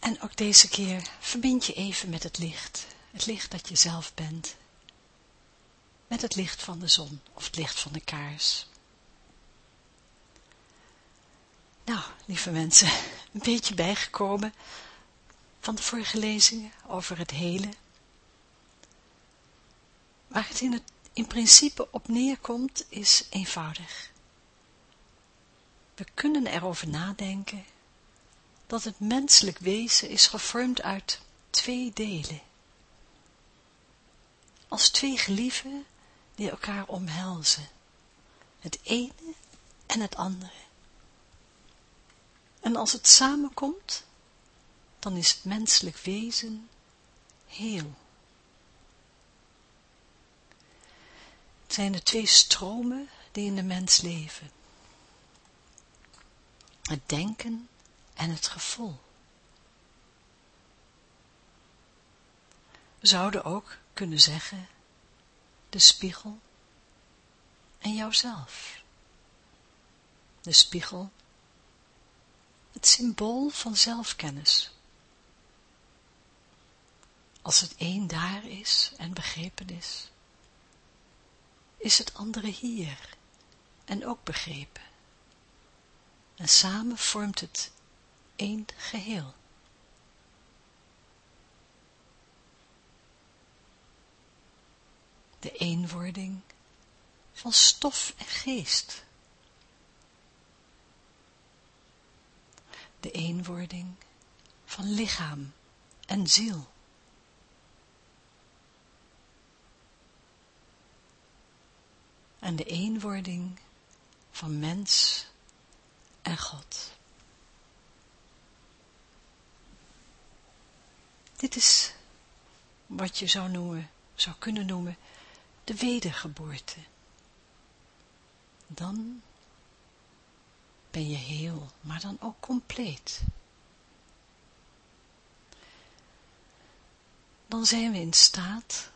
En ook deze keer verbind je even met het licht, het licht dat je zelf bent, met het licht van de zon of het licht van de kaars. Nou, lieve mensen, een beetje bijgekomen van de vorige lezingen over het hele. Waar het in, het in principe op neerkomt is eenvoudig. We kunnen erover nadenken dat het menselijk wezen is gevormd uit twee delen. Als twee gelieven die elkaar omhelzen. Het ene en het andere. En als het samenkomt, dan is het menselijk wezen heel. Het zijn de twee stromen die in de mens leven. Het denken en het gevoel. We zouden ook kunnen zeggen, de spiegel en jouzelf. De spiegel, het symbool van zelfkennis. Als het een daar is en begrepen is, is het andere hier en ook begrepen. En samen vormt het één geheel. De eenwording van stof en geest. De eenwording van lichaam en ziel. En de eenwording van mens en God. Dit is wat je zou, noemen, zou kunnen noemen de wedergeboorte. Dan ben je heel, maar dan ook compleet. Dan zijn we in staat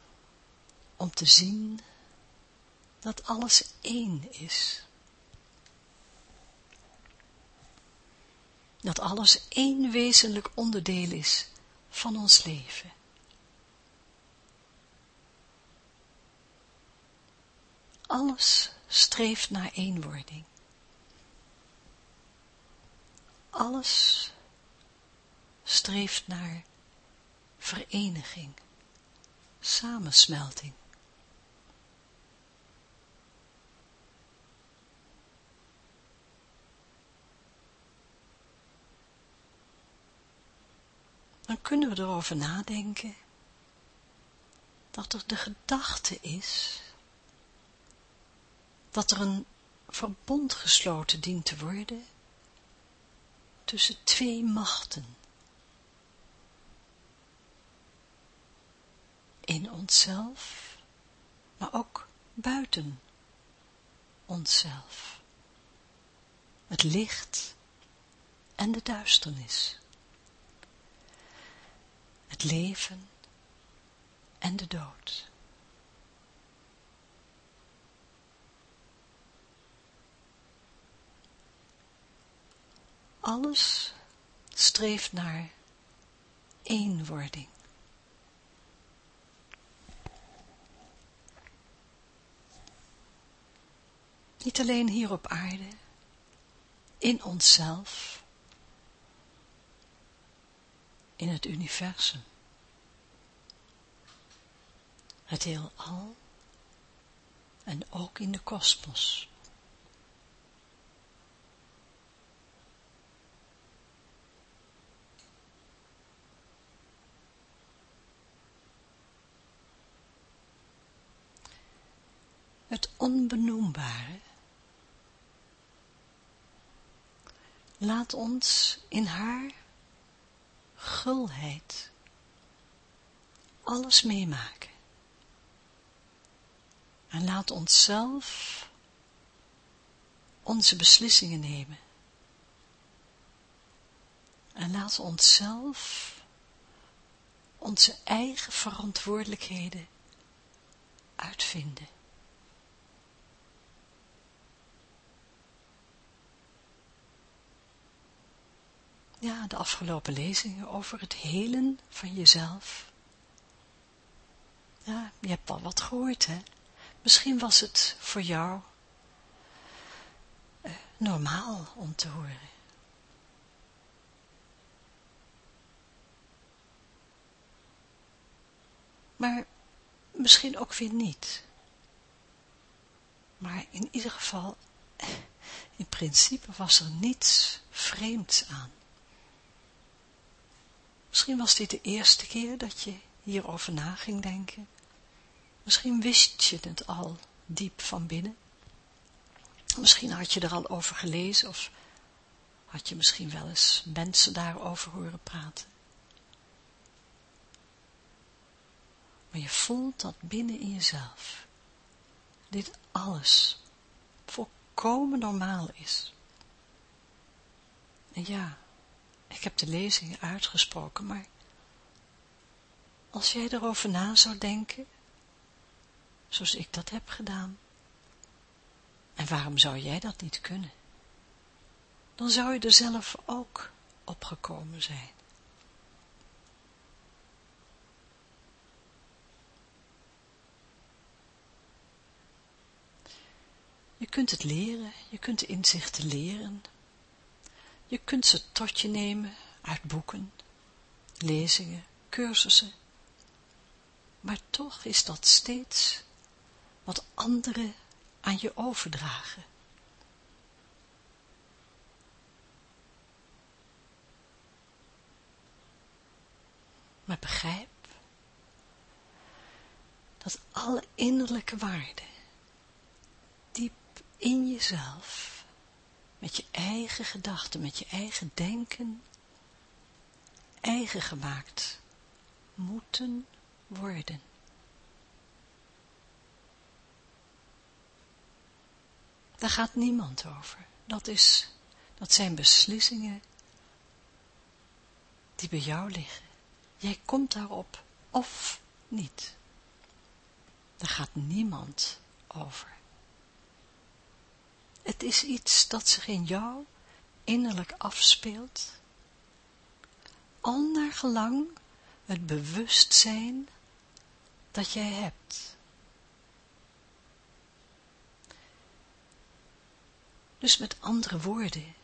om te zien dat alles één is. Dat alles één wezenlijk onderdeel is van ons leven. Alles streeft naar eenwording. Alles streeft naar vereniging, samensmelting. Kunnen we erover nadenken dat er de gedachte is dat er een verbond gesloten dient te worden tussen twee machten. In onszelf, maar ook buiten onszelf. Het licht en de duisternis het leven en de dood. Alles streeft naar eenwording. Niet alleen hier op aarde, in onszelf, in het universum. Het heelal en ook in de kosmos. Het onbenoembare laat ons in haar gulheid alles meemaken. En laat onszelf onze beslissingen nemen. En laat onszelf onze eigen verantwoordelijkheden uitvinden. Ja, de afgelopen lezingen over het helen van jezelf. Ja, je hebt al wat gehoord, hè? Misschien was het voor jou uh, normaal om te horen. Maar misschien ook weer niet. Maar in ieder geval, in principe was er niets vreemds aan. Misschien was dit de eerste keer dat je hierover na ging denken. Misschien wist je het al diep van binnen. Misschien had je er al over gelezen of had je misschien wel eens mensen daarover horen praten. Maar je voelt dat binnen in jezelf. Dit alles volkomen normaal is. En ja, ik heb de lezingen uitgesproken, maar als jij erover na zou denken, zoals ik dat heb gedaan, en waarom zou jij dat niet kunnen? Dan zou je er zelf ook opgekomen zijn. Je kunt het leren, je kunt de inzichten leren. Je kunt ze tot je nemen uit boeken, lezingen, cursussen. Maar toch is dat steeds wat anderen aan je overdragen. Maar begrijp dat alle innerlijke waarden diep in jezelf, met je eigen gedachten, met je eigen denken, eigen gemaakt moeten worden. Daar gaat niemand over. Dat, is, dat zijn beslissingen die bij jou liggen. Jij komt daarop of niet. Daar gaat niemand over. Het is iets dat zich in jou innerlijk afspeelt, al naar gelang het bewustzijn dat jij hebt. Dus met andere woorden,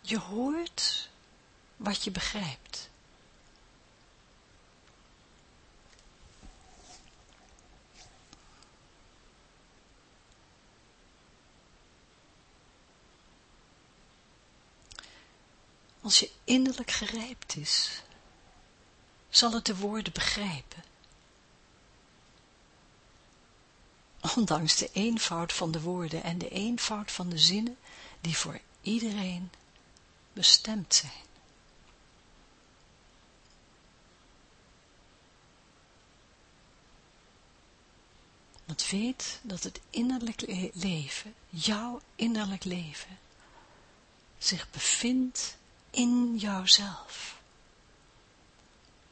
je hoort wat je begrijpt. Als je innerlijk gerijpt is, zal het de woorden begrijpen. Ondanks de eenvoud van de woorden en de eenvoud van de zinnen die voor iedereen bestemd zijn. Want weet dat het innerlijk leven, jouw innerlijk leven, zich bevindt in jouzelf.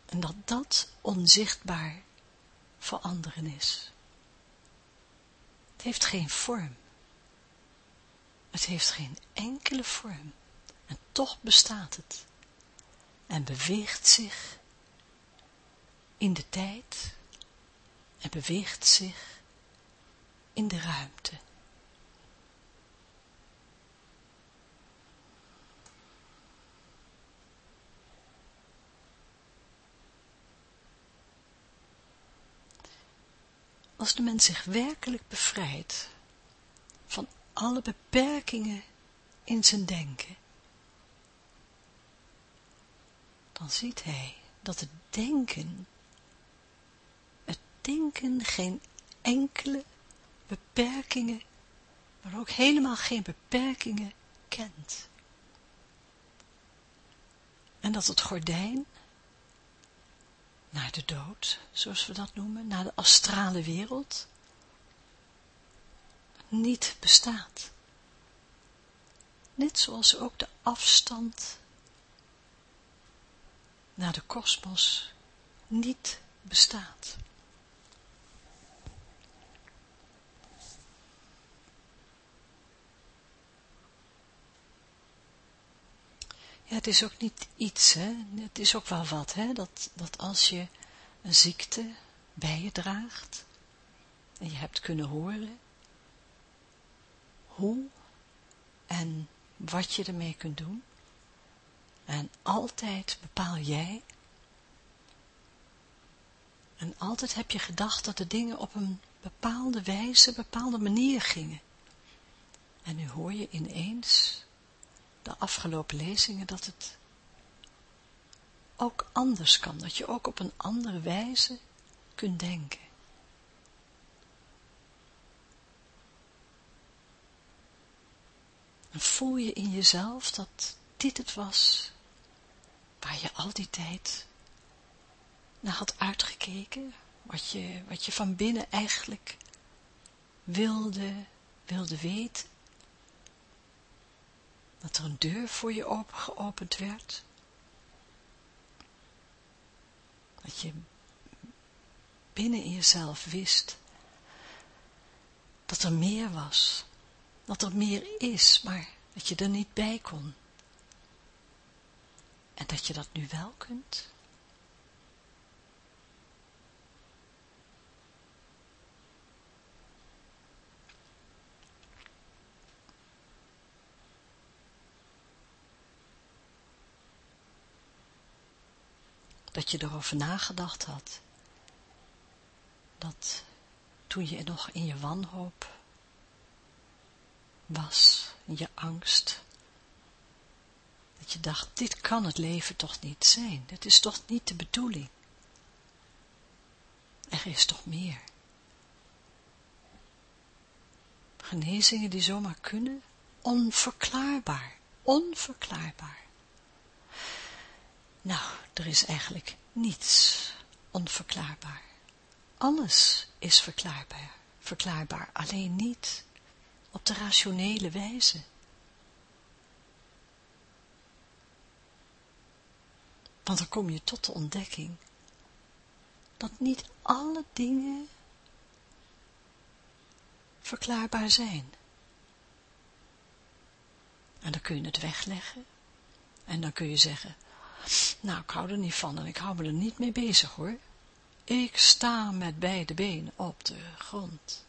En dat dat onzichtbaar voor anderen is. Het heeft geen vorm. Het heeft geen enkele vorm. En toch bestaat het. En beweegt zich in de tijd en beweegt zich in de ruimte. Als de mens zich werkelijk bevrijdt van alle beperkingen in zijn denken, dan ziet hij dat het denken, het denken geen enkele beperkingen, maar ook helemaal geen beperkingen kent. En dat het gordijn naar de dood, zoals we dat noemen, naar de astrale wereld, niet bestaat. Net zoals ook de afstand naar de kosmos niet bestaat. Het is ook niet iets, hè. Het is ook wel wat, hè. Dat, dat als je een ziekte bij je draagt, en je hebt kunnen horen, hoe en wat je ermee kunt doen. En altijd bepaal jij. En altijd heb je gedacht dat de dingen op een bepaalde wijze, bepaalde manier gingen. En nu hoor je ineens de afgelopen lezingen dat het ook anders kan, dat je ook op een andere wijze kunt denken. En voel je in jezelf dat dit het was waar je al die tijd naar had uitgekeken, wat je, wat je van binnen eigenlijk wilde, wilde weten dat er een deur voor je open, geopend werd. Dat je binnen in jezelf wist dat er meer was, dat er meer is, maar dat je er niet bij kon. En dat je dat nu wel kunt. Dat je erover nagedacht had. Dat toen je nog in je wanhoop was, in je angst, dat je dacht, dit kan het leven toch niet zijn, dit is toch niet de bedoeling. Er is toch meer. Genezingen die zomaar kunnen, onverklaarbaar, onverklaarbaar. Nou, er is eigenlijk niets onverklaarbaar. Alles is verklaarbaar, verklaarbaar, alleen niet op de rationele wijze. Want dan kom je tot de ontdekking dat niet alle dingen verklaarbaar zijn. En dan kun je het wegleggen en dan kun je zeggen, nou, ik hou er niet van en ik hou me er niet mee bezig hoor. Ik sta met beide benen op de grond.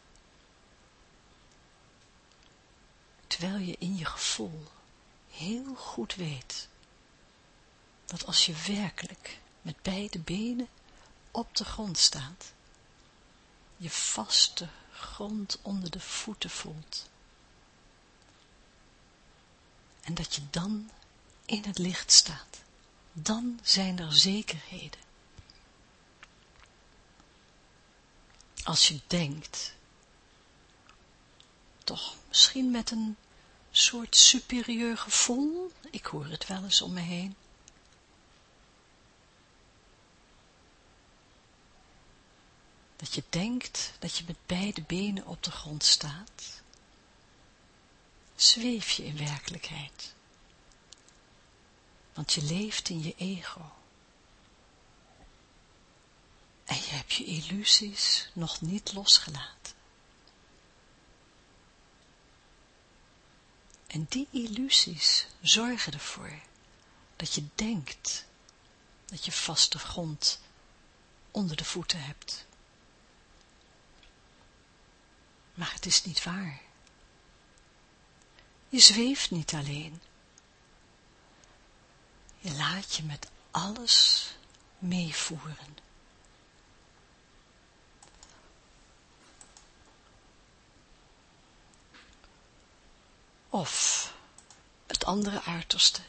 Terwijl je in je gevoel heel goed weet dat als je werkelijk met beide benen op de grond staat, je vaste grond onder de voeten voelt. En dat je dan in het licht staat dan zijn er zekerheden. Als je denkt, toch misschien met een soort superieur gevoel, ik hoor het wel eens om me heen, dat je denkt dat je met beide benen op de grond staat, zweef je in werkelijkheid want je leeft in je ego. En je hebt je illusies nog niet losgelaten. En die illusies zorgen ervoor dat je denkt dat je vaste grond onder de voeten hebt. Maar het is niet waar. Je zweeft niet alleen. Laat je met alles meevoeren. Of het andere uiterste.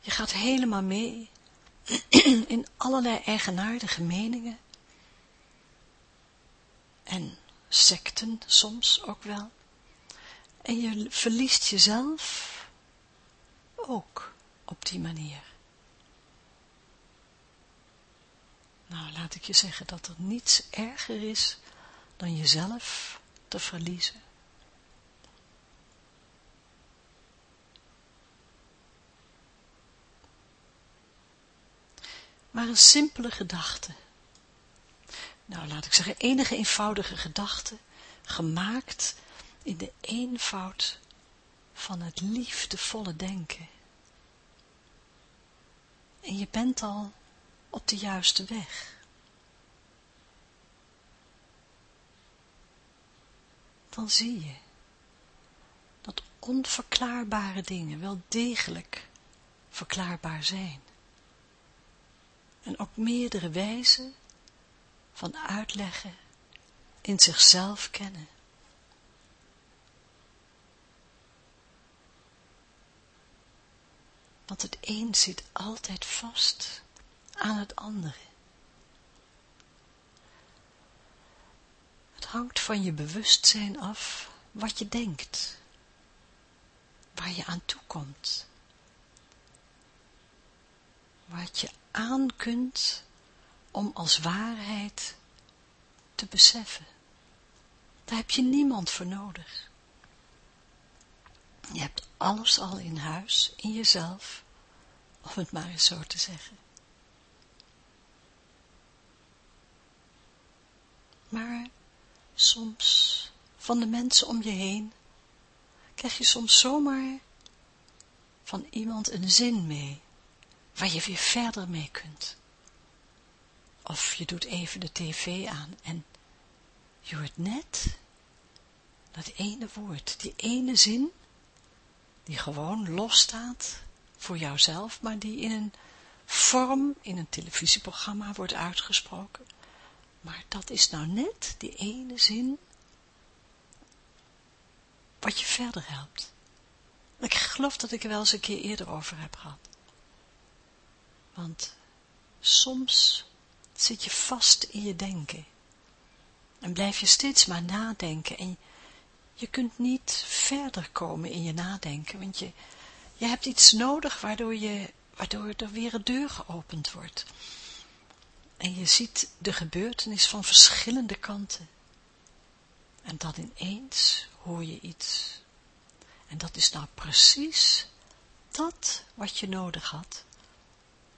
Je gaat helemaal mee in allerlei eigenaardige meningen en secten soms ook wel. En je verliest jezelf ook op die manier. Nou, laat ik je zeggen dat er niets erger is dan jezelf te verliezen. Maar een simpele gedachte. Nou, laat ik zeggen, enige eenvoudige gedachte, gemaakt in de eenvoud van het liefdevolle denken. En je bent al op de juiste weg. Dan zie je dat onverklaarbare dingen wel degelijk verklaarbaar zijn. En ook meerdere wijzen van uitleggen in zichzelf kennen. Want het een zit altijd vast aan het andere. Het hangt van je bewustzijn af wat je denkt, waar je aan toe komt, wat je aan kunt om als waarheid te beseffen. Daar heb je niemand voor nodig. Je hebt alles al in huis, in jezelf, om het maar eens zo te zeggen. Maar soms, van de mensen om je heen, krijg je soms zomaar van iemand een zin mee, waar je weer verder mee kunt. Of je doet even de tv aan en je hoort net dat ene woord, die ene zin, die gewoon losstaat voor jouzelf, maar die in een vorm, in een televisieprogramma wordt uitgesproken. Maar dat is nou net die ene zin wat je verder helpt. Ik geloof dat ik er wel eens een keer eerder over heb gehad. Want soms zit je vast in je denken. En blijf je steeds maar nadenken. En je kunt niet verder komen in je nadenken. Want je, je hebt iets nodig waardoor, je, waardoor er weer een deur geopend wordt. En je ziet de gebeurtenis van verschillende kanten. En dan ineens hoor je iets. En dat is nou precies dat wat je nodig had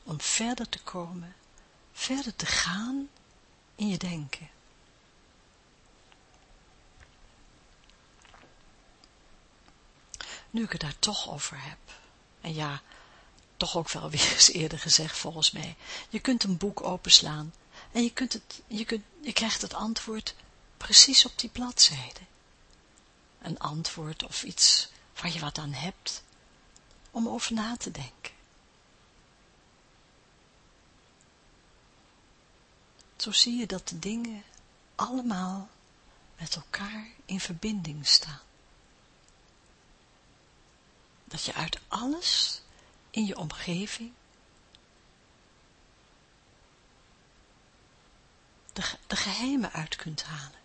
om verder te komen verder te gaan in je denken. Nu ik het daar toch over heb, en ja, toch ook wel weer eens eerder gezegd volgens mij, je kunt een boek openslaan en je, kunt het, je, kunt, krijgt het antwoord precies op die bladzijde. Een antwoord of iets waar je wat aan hebt om over na te denken. Zo zie je dat de dingen allemaal met elkaar in verbinding staan. Dat je uit alles in je omgeving de, geheimen uit kunt halen.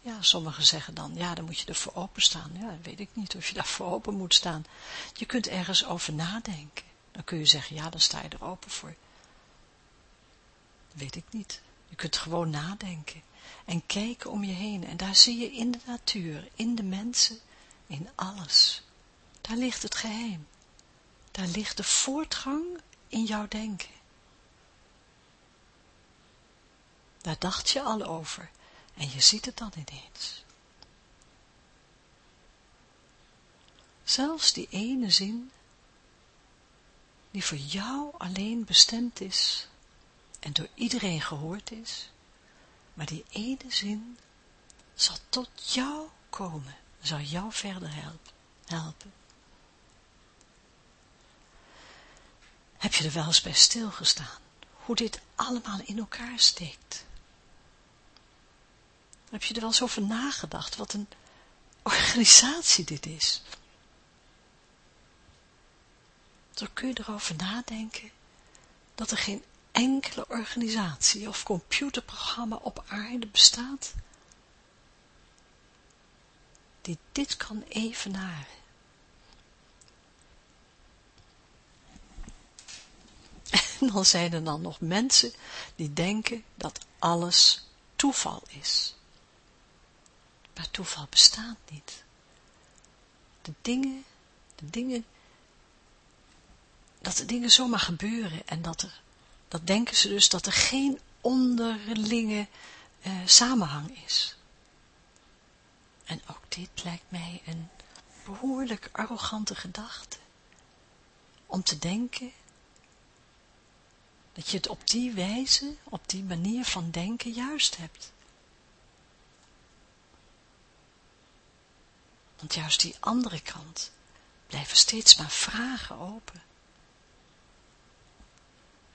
Ja, sommigen zeggen dan, ja, dan moet je ervoor openstaan. Ja, weet ik niet of je daarvoor open moet staan. Je kunt ergens over nadenken. Dan kun je zeggen, ja, dan sta je er open voor. Weet ik niet. Je kunt gewoon nadenken en kijken om je heen. En daar zie je in de natuur, in de mensen, in alles. Daar ligt het geheim. Daar ligt de voortgang in jouw denken. Daar dacht je al over en je ziet het dan ineens. Zelfs die ene zin, die voor jou alleen bestemd is, en door iedereen gehoord is, maar die ene zin zal tot jou komen, zal jou verder helpen. Heb je er wel eens bij stilgestaan, hoe dit allemaal in elkaar steekt? Heb je er wel eens over nagedacht, wat een organisatie dit is? Zo kun je erover nadenken, dat er geen enkele organisatie of computerprogramma op aarde bestaat, die dit kan evenaren. dan zijn er dan nog mensen die denken dat alles toeval is. Maar toeval bestaat niet. De dingen, de dingen, dat de dingen zomaar gebeuren en dat er, dat denken ze dus dat er geen onderlinge eh, samenhang is. En ook dit lijkt mij een behoorlijk arrogante gedachte. Om te denken dat je het op die wijze, op die manier van denken juist hebt. Want juist die andere kant blijven steeds maar vragen open.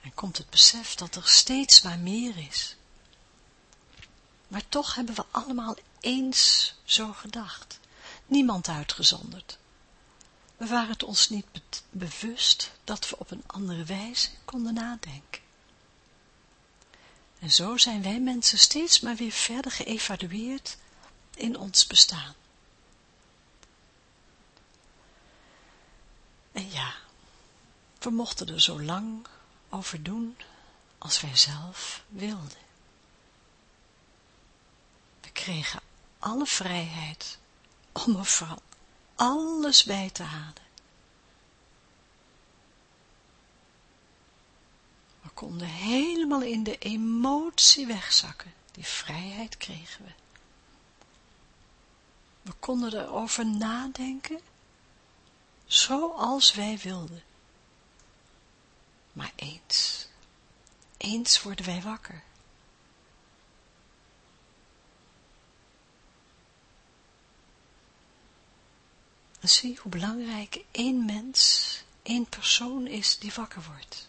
En komt het besef dat er steeds maar meer is. Maar toch hebben we allemaal eens zo gedacht. Niemand uitgezonderd. We waren het ons niet bewust dat we op een andere wijze konden nadenken. En zo zijn wij mensen steeds maar weer verder geëvalueerd in ons bestaan. En ja, we mochten er zo lang over doen als wij zelf wilden. We kregen alle vrijheid om er vooral alles bij te halen. We konden helemaal in de emotie wegzakken. Die vrijheid kregen we. We konden erover nadenken zoals wij wilden. Maar eens, eens worden wij wakker. Zie hoe belangrijk één mens, één persoon is die wakker wordt.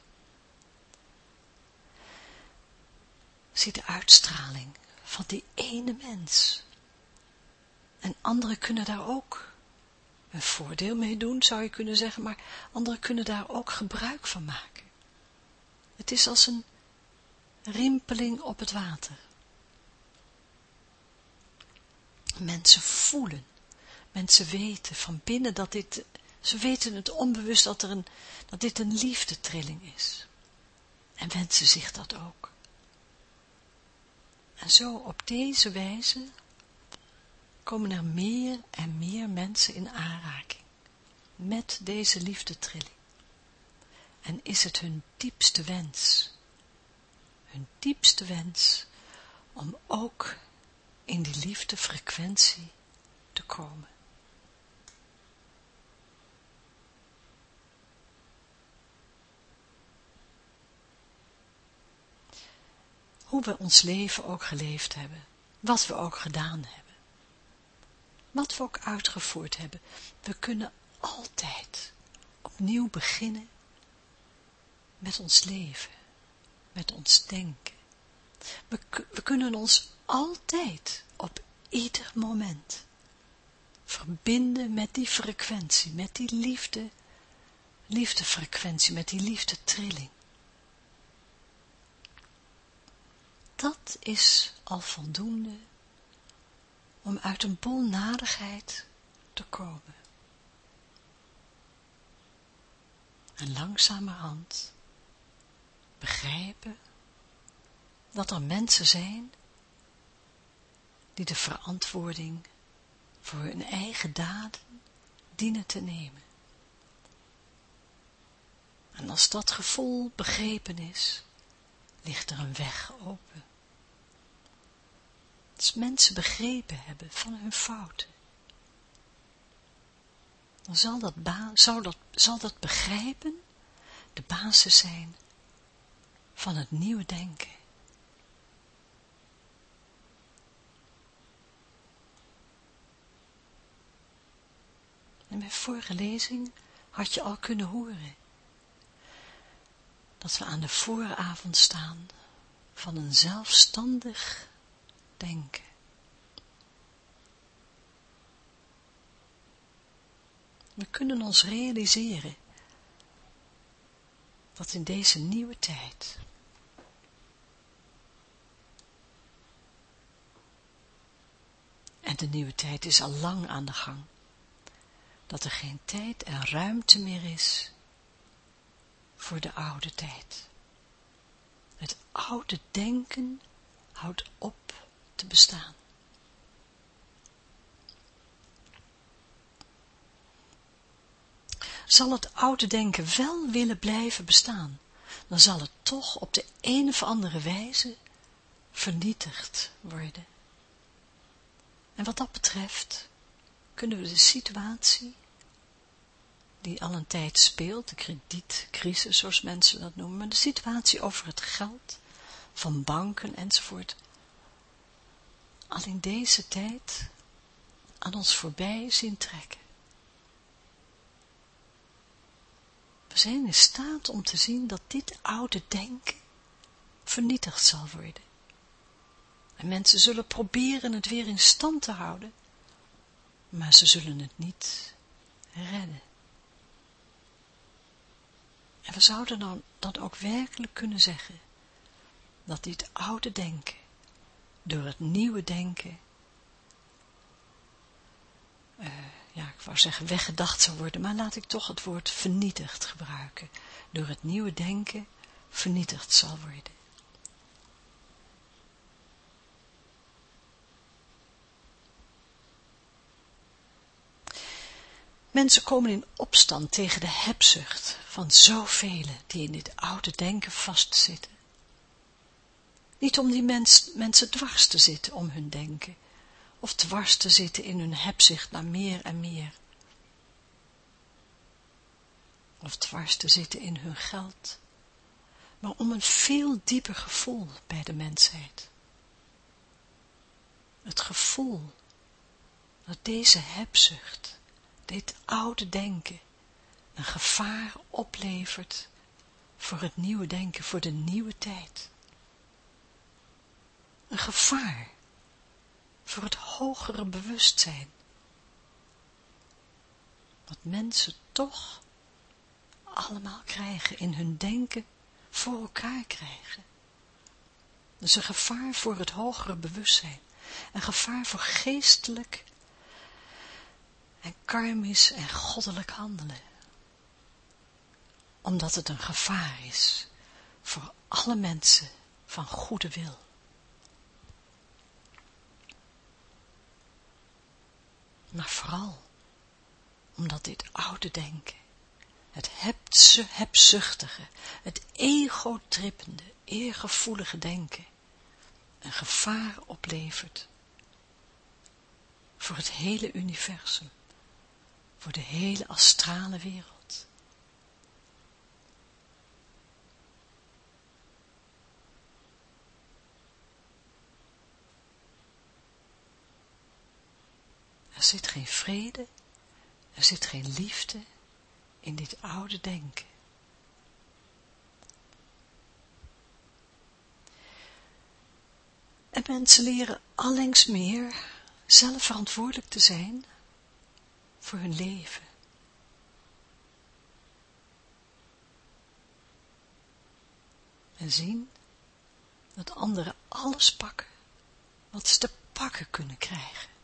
Zie de uitstraling van die ene mens. En anderen kunnen daar ook een voordeel mee doen, zou je kunnen zeggen, maar anderen kunnen daar ook gebruik van maken. Het is als een rimpeling op het water. Mensen voelen Mensen weten van binnen dat dit, ze weten het onbewust dat, er een, dat dit een liefdetrilling is. En wensen zich dat ook. En zo op deze wijze komen er meer en meer mensen in aanraking met deze liefdetrilling. En is het hun diepste wens, hun diepste wens, om ook in die liefdefrequentie te komen. Hoe we ons leven ook geleefd hebben, wat we ook gedaan hebben, wat we ook uitgevoerd hebben, we kunnen altijd opnieuw beginnen met ons leven, met ons denken. We, we kunnen ons altijd op ieder moment verbinden met die frequentie, met die liefde, liefdefrequentie, met die liefdetrilling. Dat is al voldoende om uit een bol nadigheid te komen. En langzamerhand begrijpen dat er mensen zijn die de verantwoording voor hun eigen daden dienen te nemen. En als dat gevoel begrepen is, ligt er een weg open. Als mensen begrepen hebben van hun fouten, dan zal dat, zal dat, zal dat begrijpen de basis zijn van het nieuwe denken. In mijn vorige lezing had je al kunnen horen dat we aan de vooravond staan van een zelfstandig denken. We kunnen ons realiseren dat in deze nieuwe tijd en de nieuwe tijd is al lang aan de gang, dat er geen tijd en ruimte meer is voor de oude tijd. Het oude denken houdt op te bestaan. Zal het oude denken wel willen blijven bestaan, dan zal het toch op de een of andere wijze vernietigd worden. En wat dat betreft kunnen we de situatie die al een tijd speelt, de kredietcrisis zoals mensen dat noemen, maar de situatie over het geld van banken enzovoort, al in deze tijd aan ons voorbij zien trekken. We zijn in staat om te zien dat dit oude denken vernietigd zal worden. En mensen zullen proberen het weer in stand te houden, maar ze zullen het niet redden. En we zouden dan, dan ook werkelijk kunnen zeggen, dat dit oude denken, door het nieuwe denken, uh, ja, ik wou zeggen weggedacht zou worden, maar laat ik toch het woord vernietigd gebruiken, door het nieuwe denken vernietigd zal worden. Mensen komen in opstand tegen de hebzucht van zoveel die in dit oude denken vastzitten. Niet om die mens, mensen dwars te zitten om hun denken, of dwars te zitten in hun hebzucht naar meer en meer. Of dwars te zitten in hun geld, maar om een veel dieper gevoel bij de mensheid. Het gevoel dat deze hebzucht dit oude denken een gevaar oplevert voor het nieuwe denken, voor de nieuwe tijd. Een gevaar voor het hogere bewustzijn. Wat mensen toch allemaal krijgen in hun denken voor elkaar krijgen. Dus een gevaar voor het hogere bewustzijn. Een gevaar voor geestelijk en karmisch en goddelijk handelen. Omdat het een gevaar is voor alle mensen van goede wil. Maar vooral omdat dit oude denken, het hebzuchtige, het ego-trippende, eergevoelige denken, een gevaar oplevert voor het hele universum voor de hele astrale wereld. Er zit geen vrede, er zit geen liefde in dit oude denken. En mensen leren allengs meer zelf verantwoordelijk te zijn voor hun leven. En zien dat anderen alles pakken wat ze te pakken kunnen krijgen.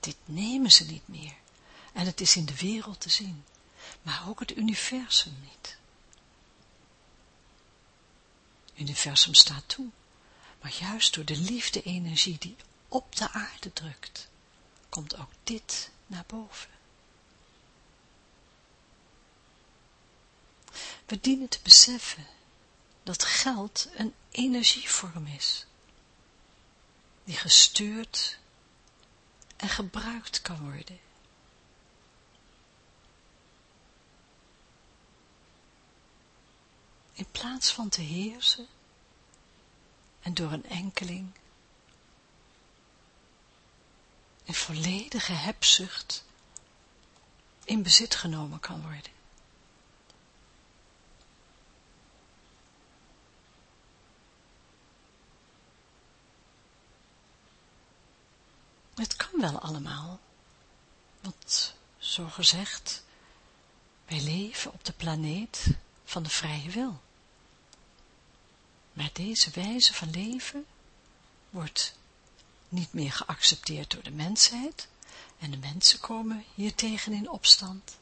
Dit nemen ze niet meer. En het is in de wereld te zien, maar ook het universum niet. Universum staat toe, maar juist door de liefde-energie die op de aarde drukt, komt ook dit naar boven. We dienen te beseffen dat geld een energievorm is, die gestuurd en gebruikt kan worden. In plaats van te heersen en door een enkeling in volledige hebzucht in bezit genomen kan worden. Het kan wel allemaal, want zo gezegd, wij leven op de planeet van de vrije wil. Maar deze wijze van leven wordt niet meer geaccepteerd door de mensheid en de mensen komen hiertegen in opstand.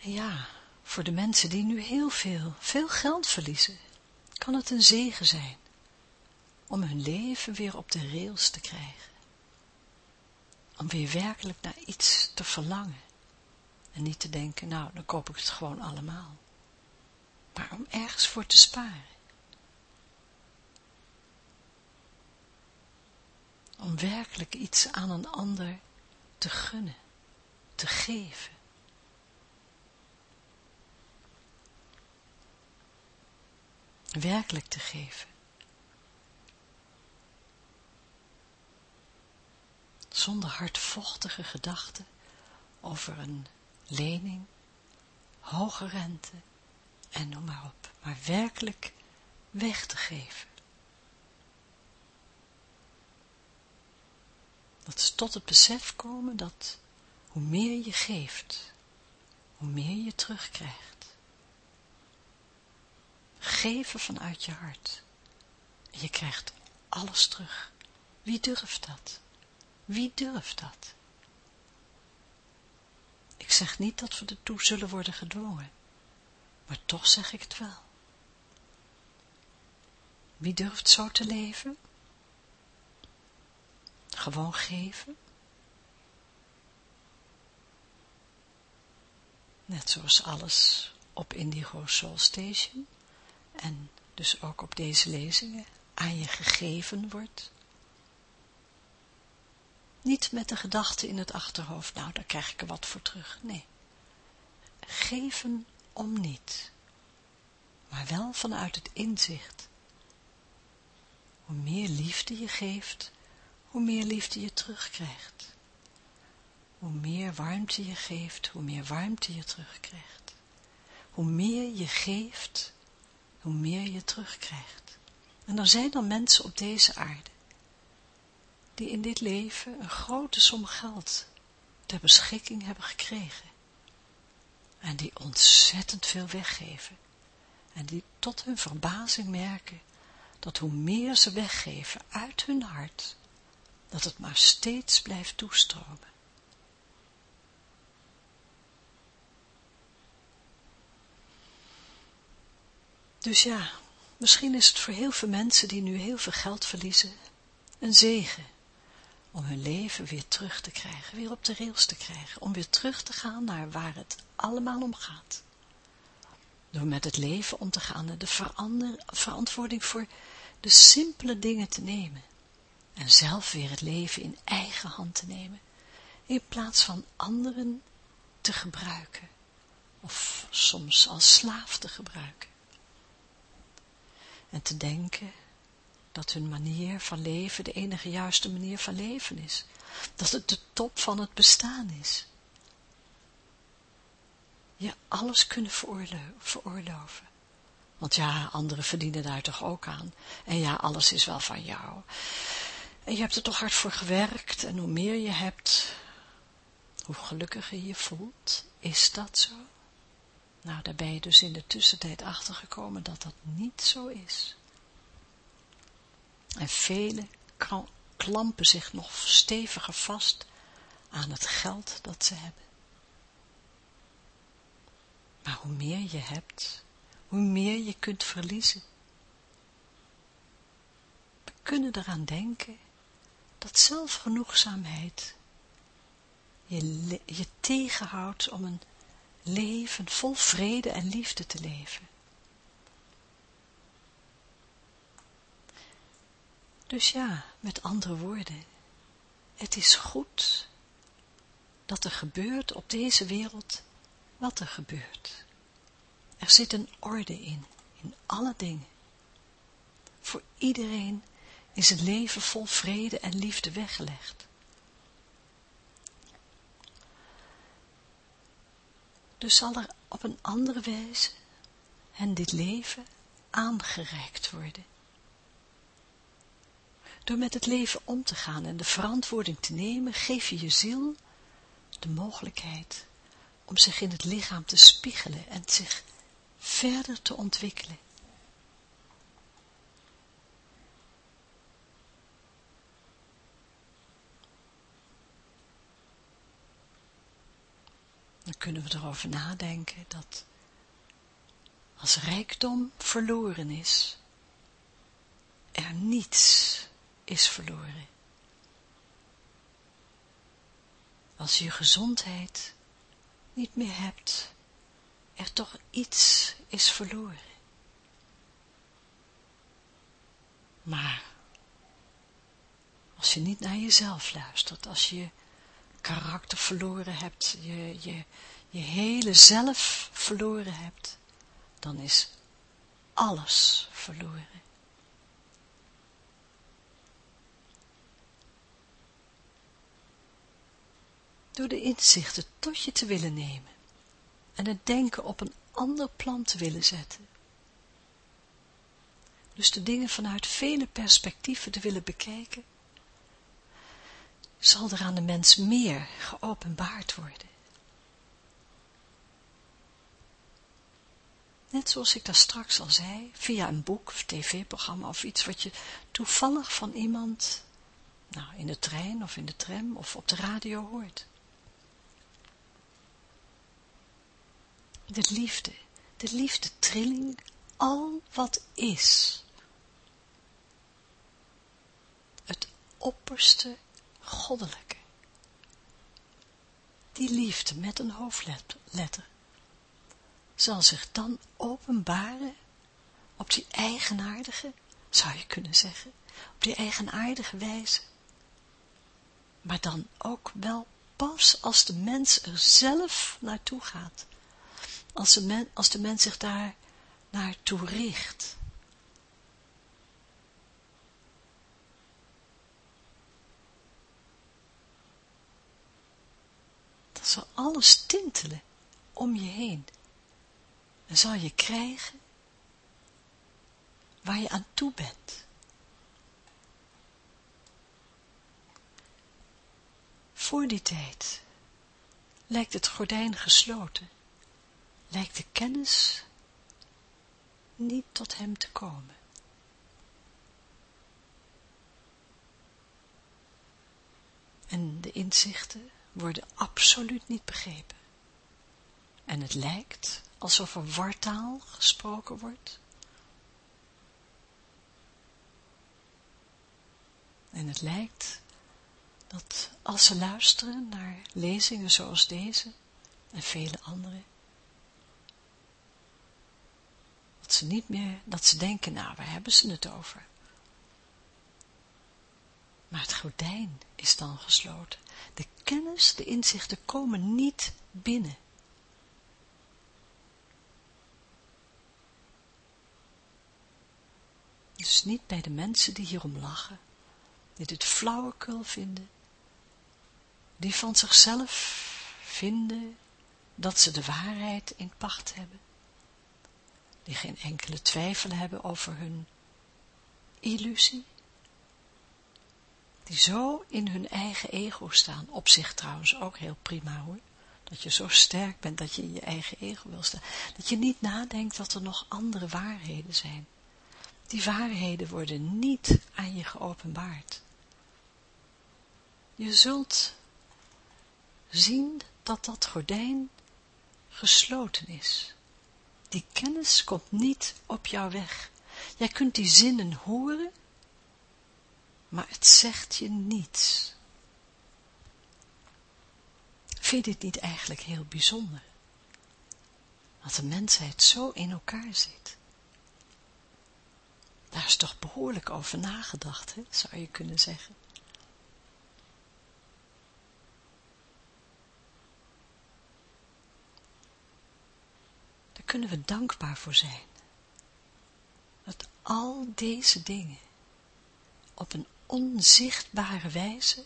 En ja, voor de mensen die nu heel veel, veel geld verliezen, kan het een zegen zijn om hun leven weer op de rails te krijgen. Om weer werkelijk naar iets te verlangen. En niet te denken, nou, dan koop ik het gewoon allemaal. Maar om ergens voor te sparen. Om werkelijk iets aan een ander te gunnen, te geven. Werkelijk te geven. Zonder hardvochtige gedachten over een lening, hoge rente en noem maar op. Maar werkelijk weg te geven. Dat ze tot het besef komen dat hoe meer je geeft, hoe meer je terugkrijgt. Geven vanuit je hart. Je krijgt alles terug. Wie durft dat? Wie durft dat? Ik zeg niet dat we ertoe zullen worden gedwongen, maar toch zeg ik het wel. Wie durft zo te leven? Gewoon geven? Net zoals alles op Indigo Soul Station en dus ook op deze lezingen aan je gegeven wordt. Niet met de gedachte in het achterhoofd, nou daar krijg ik er wat voor terug. Nee, geven om niet, maar wel vanuit het inzicht. Hoe meer liefde je geeft, hoe meer liefde je terugkrijgt. Hoe meer warmte je geeft, hoe meer warmte je terugkrijgt. Hoe meer je geeft, hoe meer je terugkrijgt. En er zijn dan mensen op deze aarde, die in dit leven een grote som geld ter beschikking hebben gekregen. En die ontzettend veel weggeven. En die tot hun verbazing merken dat hoe meer ze weggeven uit hun hart, dat het maar steeds blijft toestromen. Dus ja, misschien is het voor heel veel mensen die nu heel veel geld verliezen, een zegen om hun leven weer terug te krijgen, weer op de rails te krijgen, om weer terug te gaan naar waar het allemaal om gaat. Door met het leven om te gaan en de verantwoording voor de simpele dingen te nemen en zelf weer het leven in eigen hand te nemen, in plaats van anderen te gebruiken, of soms als slaaf te gebruiken. En te denken dat hun manier van leven de enige juiste manier van leven is, dat het de top van het bestaan is. Je alles kunnen veroorloven. Want ja, anderen verdienen daar toch ook aan. En ja, alles is wel van jou. En je hebt er toch hard voor gewerkt. En hoe meer je hebt, hoe gelukkiger je voelt. Is dat zo? Nou, daar ben je dus in de tussentijd achtergekomen dat dat niet zo is. En velen klampen zich nog steviger vast aan het geld dat ze hebben. Maar hoe meer je hebt, hoe meer je kunt verliezen. We kunnen eraan denken dat zelfgenoegzaamheid je, je tegenhoudt om een leven vol vrede en liefde te leven. Dus ja, met andere woorden, het is goed dat er gebeurt op deze wereld wat er gebeurt. Er zit een orde in, in alle dingen. Voor iedereen is het leven vol vrede en liefde weggelegd. Dus zal er op een andere wijze hen dit leven aangereikt worden. Door met het leven om te gaan en de verantwoording te nemen, geef je je ziel de mogelijkheid om zich in het lichaam te spiegelen en zich verder te ontwikkelen. Dan kunnen we erover nadenken dat als rijkdom verloren is, er niets is verloren. Als je gezondheid niet meer hebt, er toch iets is verloren. Maar als je niet naar jezelf luistert, als je karakter verloren hebt, je, je, je hele zelf verloren hebt, dan is alles verloren. Door de inzichten tot je te willen nemen en het denken op een ander plan te willen zetten. Dus de dingen vanuit vele perspectieven te willen bekijken, zal er aan de mens meer geopenbaard worden. Net zoals ik daar straks al zei, via een boek of tv-programma of iets wat je toevallig van iemand, nou, in de trein of in de tram of op de radio hoort. De liefde, de liefde trilling, al wat is. Het opperste goddelijke. Die liefde met een hoofdletter zal zich dan openbaren op die eigenaardige, zou je kunnen zeggen, op die eigenaardige wijze. Maar dan ook wel pas als de mens er zelf naartoe gaat. Als de, men, als de mens zich daar naartoe richt. Dan zal alles tintelen om je heen en zal je krijgen waar je aan toe bent. Voor die tijd lijkt het gordijn gesloten, lijkt de kennis niet tot hem te komen. En de inzichten worden absoluut niet begrepen. En het lijkt alsof er wartaal gesproken wordt. En het lijkt dat als ze luisteren naar lezingen zoals deze en vele andere, dat ze niet meer, dat ze denken, nou, waar hebben ze het over? Maar het gordijn is dan gesloten. De kennis, de inzichten komen niet binnen. Dus niet bij de mensen die hierom lachen, die dit flauwekul vinden, die van zichzelf vinden dat ze de waarheid in pacht hebben, die geen enkele twijfel hebben over hun illusie, die zo in hun eigen ego staan, op zich trouwens ook heel prima hoor, dat je zo sterk bent dat je in je eigen ego wil staan, dat je niet nadenkt dat er nog andere waarheden zijn, die waarheden worden niet aan je geopenbaard. Je zult zien dat dat gordijn gesloten is. Die kennis komt niet op jouw weg. Jij kunt die zinnen horen, maar het zegt je niets. Vind je dit niet eigenlijk heel bijzonder? Dat de mensheid zo in elkaar zit. Daar is toch behoorlijk over nagedacht, hè? zou je kunnen zeggen. Kunnen we dankbaar voor zijn. Dat al deze dingen op een onzichtbare wijze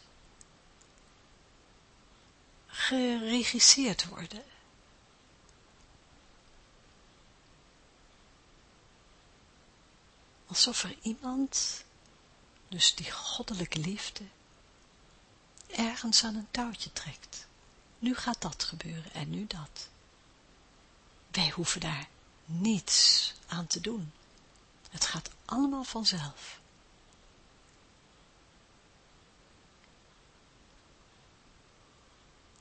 geregisseerd worden alsof er iemand, dus die goddelijke liefde, ergens aan een touwtje trekt. Nu gaat dat gebeuren en nu dat. Wij hoeven daar niets aan te doen. Het gaat allemaal vanzelf.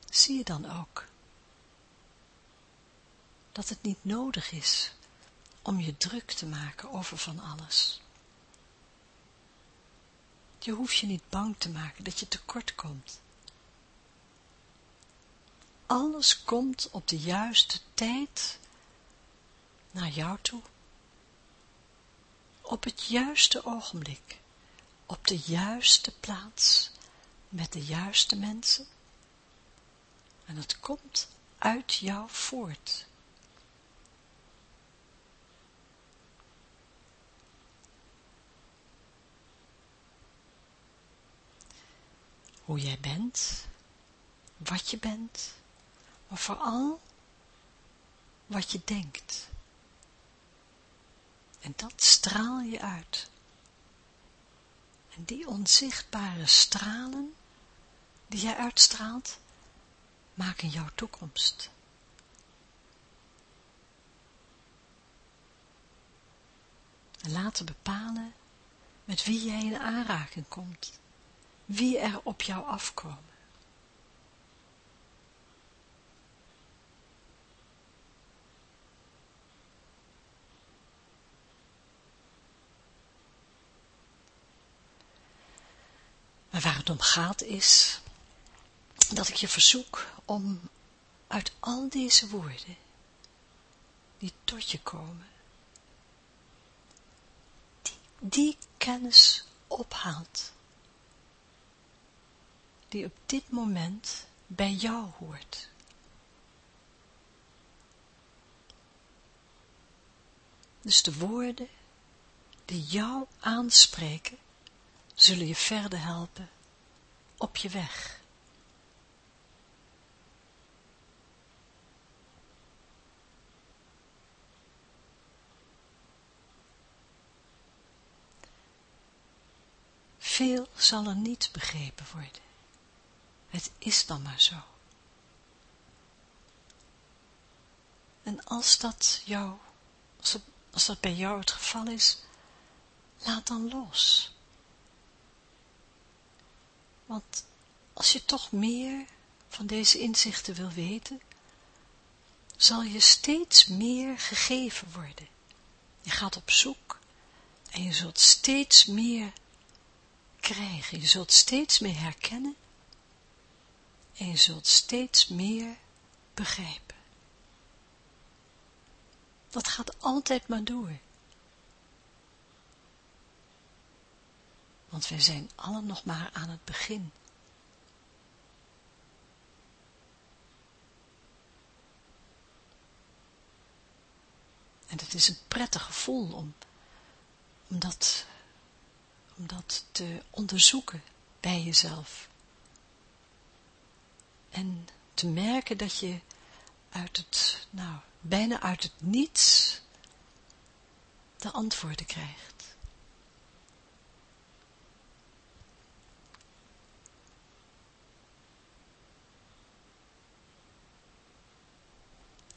Zie je dan ook dat het niet nodig is om je druk te maken over van alles. Je hoeft je niet bang te maken dat je tekort komt. Alles komt op de juiste tijd naar jou toe. Op het juiste ogenblik, op de juiste plaats, met de juiste mensen. En het komt uit jou voort. Hoe jij bent, wat je bent, maar vooral wat je denkt. En dat straal je uit. En die onzichtbare stralen, die jij uitstraalt, maken jouw toekomst. En laten bepalen met wie jij in aanraking komt, wie er op jou afkomen. Waar het om gaat is dat ik je verzoek om uit al deze woorden die tot je komen, die kennis ophaalt, die op dit moment bij jou hoort. Dus de woorden die jou aanspreken, zullen je verder helpen op je weg. Veel zal er niet begrepen worden. Het is dan maar zo. En als dat jou, als, als dat bij jou het geval is, laat dan los. Want als je toch meer van deze inzichten wil weten, zal je steeds meer gegeven worden. Je gaat op zoek en je zult steeds meer krijgen. Je zult steeds meer herkennen en je zult steeds meer begrijpen. Dat gaat altijd maar door. Want wij zijn allen nog maar aan het begin. En het is een prettig gevoel om, om, dat, om dat te onderzoeken bij jezelf. En te merken dat je uit het, nou, bijna uit het niets de antwoorden krijgt.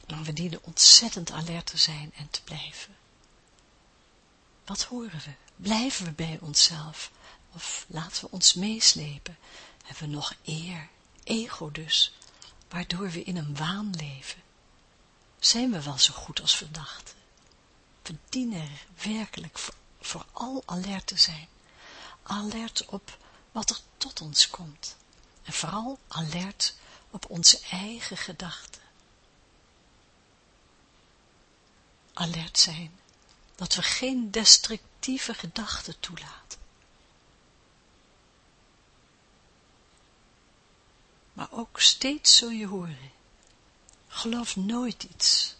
Maar we dienen ontzettend alert te zijn en te blijven. Wat horen we? Blijven we bij onszelf? Of laten we ons meeslepen? Hebben we nog eer, ego dus, waardoor we in een waan leven? Zijn we wel zo goed als we dachten? We dienen er werkelijk voor, vooral alert te zijn. Alert op wat er tot ons komt. En vooral alert op onze eigen gedachten. Alert zijn, dat we geen destructieve gedachten toelaten. Maar ook steeds zul je horen, geloof nooit iets,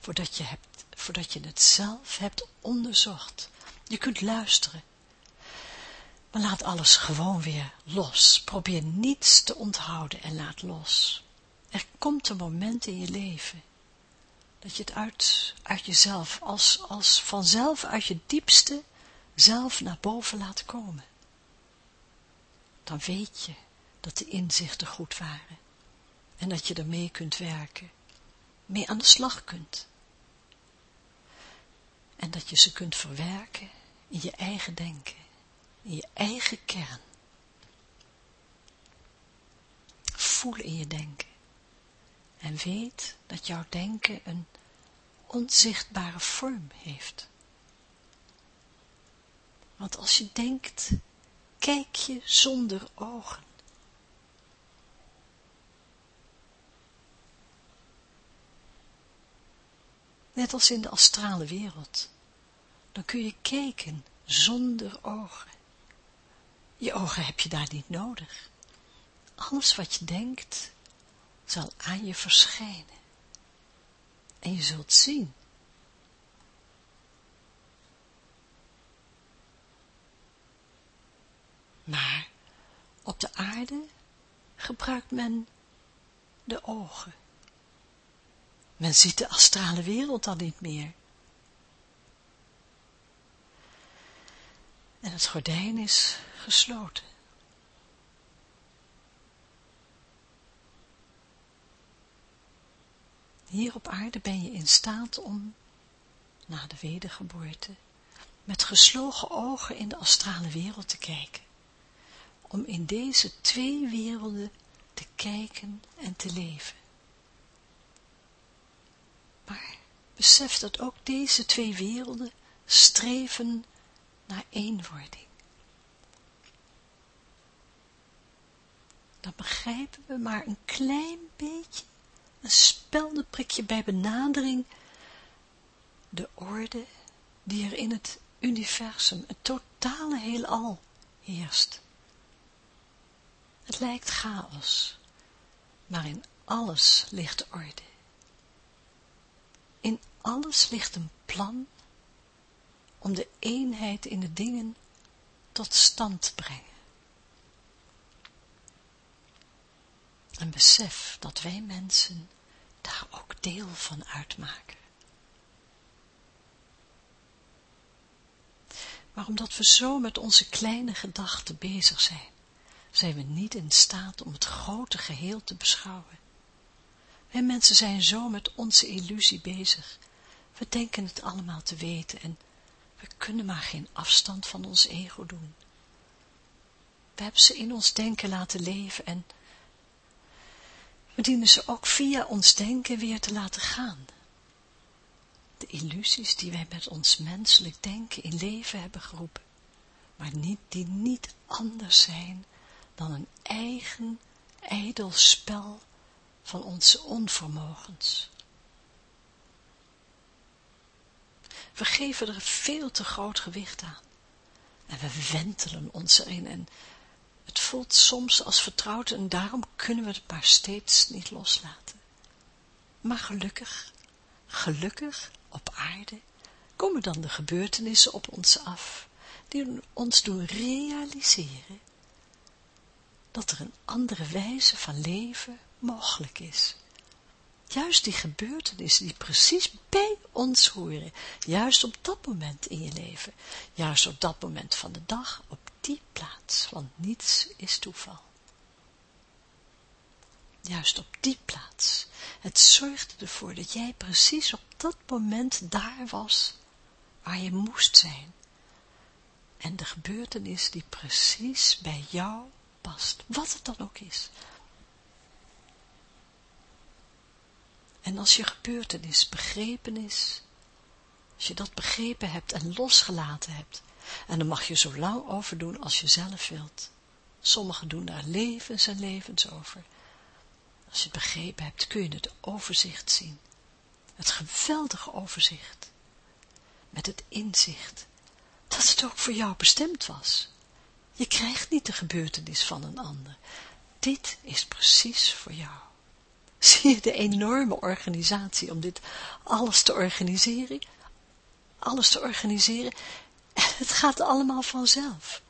voordat je, hebt, voordat je het zelf hebt onderzocht. Je kunt luisteren, maar laat alles gewoon weer los. Probeer niets te onthouden en laat los. Er komt een moment in je leven dat je het uit, jezelf, als, als vanzelf uit je diepste zelf naar boven laat komen. Dan weet je dat de inzichten goed waren en dat je ermee kunt werken, mee aan de slag kunt. En dat je ze kunt verwerken in je eigen denken, in je eigen kern. Voel in je denken. En weet dat jouw denken een onzichtbare vorm heeft. Want als je denkt, kijk je zonder ogen. Net als in de astrale wereld. Dan kun je kijken zonder ogen. Je ogen heb je daar niet nodig. Alles wat je denkt, zal aan je verschijnen. En je zult zien. Maar op de aarde gebruikt men de ogen. Men ziet de astrale wereld dan niet meer. En het gordijn is gesloten. Hier op aarde ben je in staat om, na de wedergeboorte, met geslogen ogen in de astrale wereld te kijken. Om in deze twee werelden te kijken en te leven. Maar besef dat ook deze twee werelden streven naar eenwording. Dan begrijpen we maar een klein beetje, een speldenprikje bij benadering, de orde die er in het universum, het totale heelal, heerst. Het lijkt chaos, maar in alles ligt orde. In alles ligt een plan om de eenheid in de dingen tot stand te brengen. En besef dat wij mensen daar ook deel van uitmaken. Maar omdat we zo met onze kleine gedachten bezig zijn, zijn we niet in staat om het grote geheel te beschouwen. Wij mensen zijn zo met onze illusie bezig. We denken het allemaal te weten en we kunnen maar geen afstand van ons ego doen. We hebben ze in ons denken laten leven en dienen ze ook via ons denken weer te laten gaan. De illusies die wij met ons menselijk denken in leven hebben geroepen, maar niet, die niet anders zijn dan een eigen, ijdel spel van onze onvermogens. We geven er veel te groot gewicht aan. En we wentelen ons erin en het voelt soms als vertrouwd en daarom kunnen we het maar steeds niet loslaten. Maar gelukkig, gelukkig op aarde komen dan de gebeurtenissen op ons af, die ons doen realiseren dat er een andere wijze van leven mogelijk is. Juist die gebeurtenissen die precies bij ons horen, juist op dat moment in je leven, juist op dat moment van de dag, op die plaats, want niets is toeval. Juist op die plaats. Het zorgde ervoor dat jij precies op dat moment daar was, waar je moest zijn. En de gebeurtenis die precies bij jou past, wat het dan ook is. En als je gebeurtenis begrepen is, als je dat begrepen hebt en losgelaten hebt, en dan mag je zo lang over doen als je zelf wilt. Sommigen doen daar levens en levens over. Als je het begrepen hebt, kun je het overzicht zien. Het geweldige overzicht. Met het inzicht dat het ook voor jou bestemd was. Je krijgt niet de gebeurtenis van een ander. Dit is precies voor jou. Zie je de enorme organisatie om dit alles te organiseren? Alles te organiseren. Het gaat allemaal vanzelf.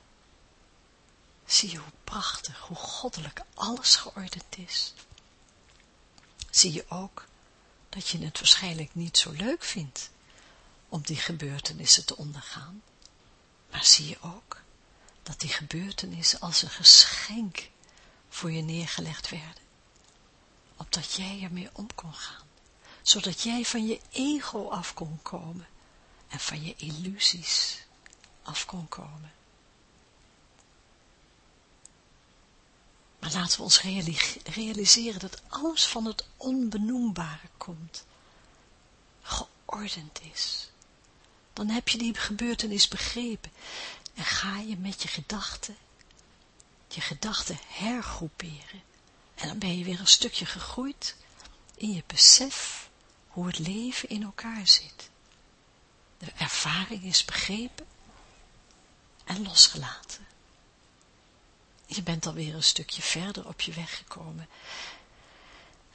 Zie je hoe prachtig, hoe goddelijk alles geordend is. Zie je ook dat je het waarschijnlijk niet zo leuk vindt om die gebeurtenissen te ondergaan. Maar zie je ook dat die gebeurtenissen als een geschenk voor je neergelegd werden opdat jij ermee om kon gaan, zodat jij van je ego af kon komen en van je illusies af kon komen. Maar laten we ons realiseren dat alles van het onbenoembare komt, geordend is. Dan heb je die gebeurtenis begrepen en ga je met je gedachten, je gedachten hergroeperen. En dan ben je weer een stukje gegroeid in je besef hoe het leven in elkaar zit. De ervaring is begrepen en losgelaten. Je bent alweer een stukje verder op je weg gekomen.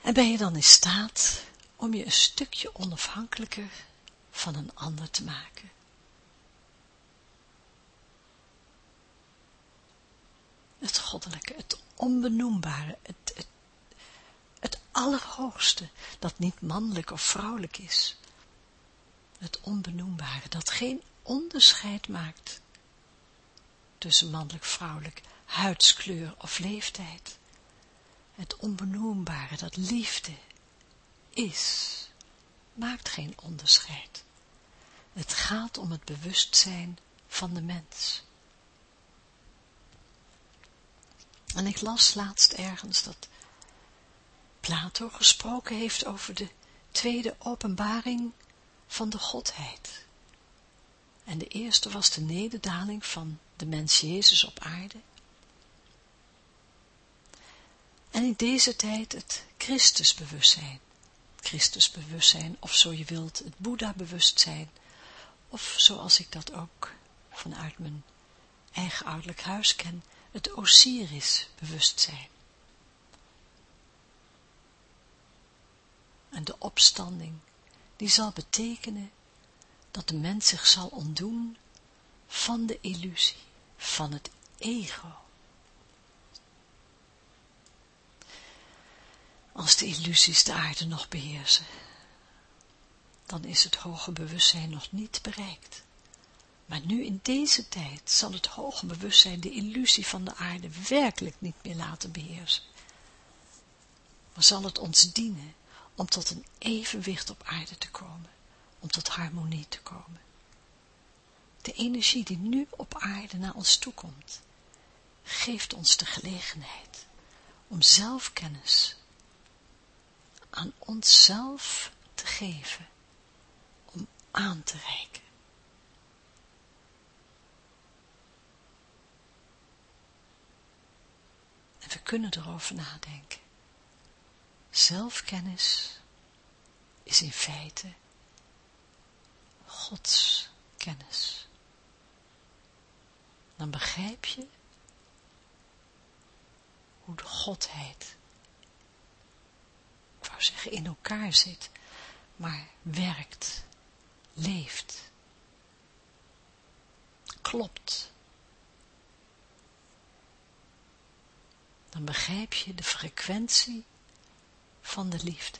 En ben je dan in staat om je een stukje onafhankelijker van een ander te maken. Het goddelijke, het onbenoembare, het, het, het allerhoogste, dat niet mannelijk of vrouwelijk is. Het onbenoembare, dat geen onderscheid maakt tussen mannelijk, vrouwelijk, huidskleur of leeftijd. Het onbenoembare, dat liefde is, maakt geen onderscheid. Het gaat om het bewustzijn van de mens. En ik las laatst ergens dat Plato gesproken heeft over de tweede openbaring van de Godheid. En de eerste was de nederdaling van de mens Jezus op aarde. En in deze tijd het Christusbewustzijn. Christusbewustzijn, of zo je wilt, het Boeddha-bewustzijn, of zoals ik dat ook vanuit mijn eigen ouderlijk huis ken, het Osiris-bewustzijn. En de opstanding, die zal betekenen dat de mens zich zal ontdoen van de illusie, van het ego. Als de illusies de aarde nog beheersen, dan is het hoge bewustzijn nog niet bereikt. Maar nu in deze tijd zal het hoge bewustzijn de illusie van de aarde werkelijk niet meer laten beheersen. Maar zal het ons dienen om tot een evenwicht op aarde te komen, om tot harmonie te komen. De energie die nu op aarde naar ons toekomt, geeft ons de gelegenheid om zelfkennis aan onszelf te geven, om aan te reiken. En we kunnen erover nadenken. Zelfkennis is in feite Gods kennis. Dan begrijp je hoe de Godheid, ik wou zeggen in elkaar zit, maar werkt, leeft, klopt. Dan begrijp je de frequentie van de liefde.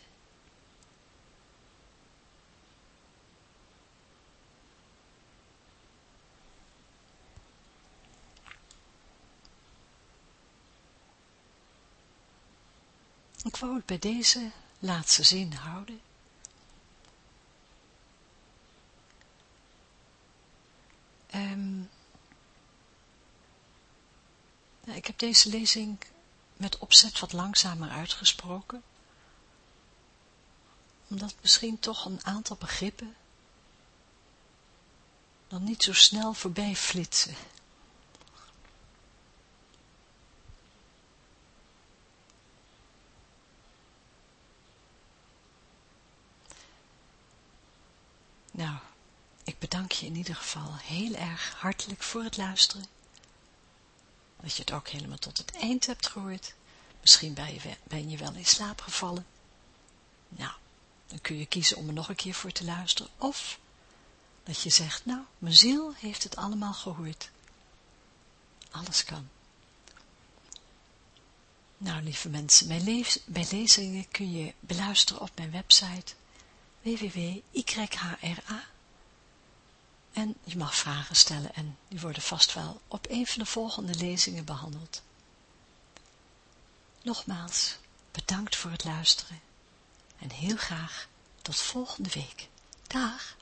Ik wou het bij deze laatste zin houden. Um, ik heb deze lezing met opzet wat langzamer uitgesproken omdat misschien toch een aantal begrippen dan niet zo snel voorbij flitsen. Nou, ik bedank je in ieder geval heel erg hartelijk voor het luisteren. Dat je het ook helemaal tot het eind hebt gehoord. Misschien ben je, wel in slaap gevallen. Nou, dan kun je kiezen om er nog een keer voor te luisteren. Of dat je zegt, nou, mijn ziel heeft het allemaal gehoord. Alles kan. Nou, lieve mensen, mijn, lezingen kun je beluisteren op mijn website www.yhra. En je mag vragen stellen en die worden vast wel op een van de volgende lezingen behandeld. Nogmaals, bedankt voor het luisteren en heel graag tot volgende week. Dag!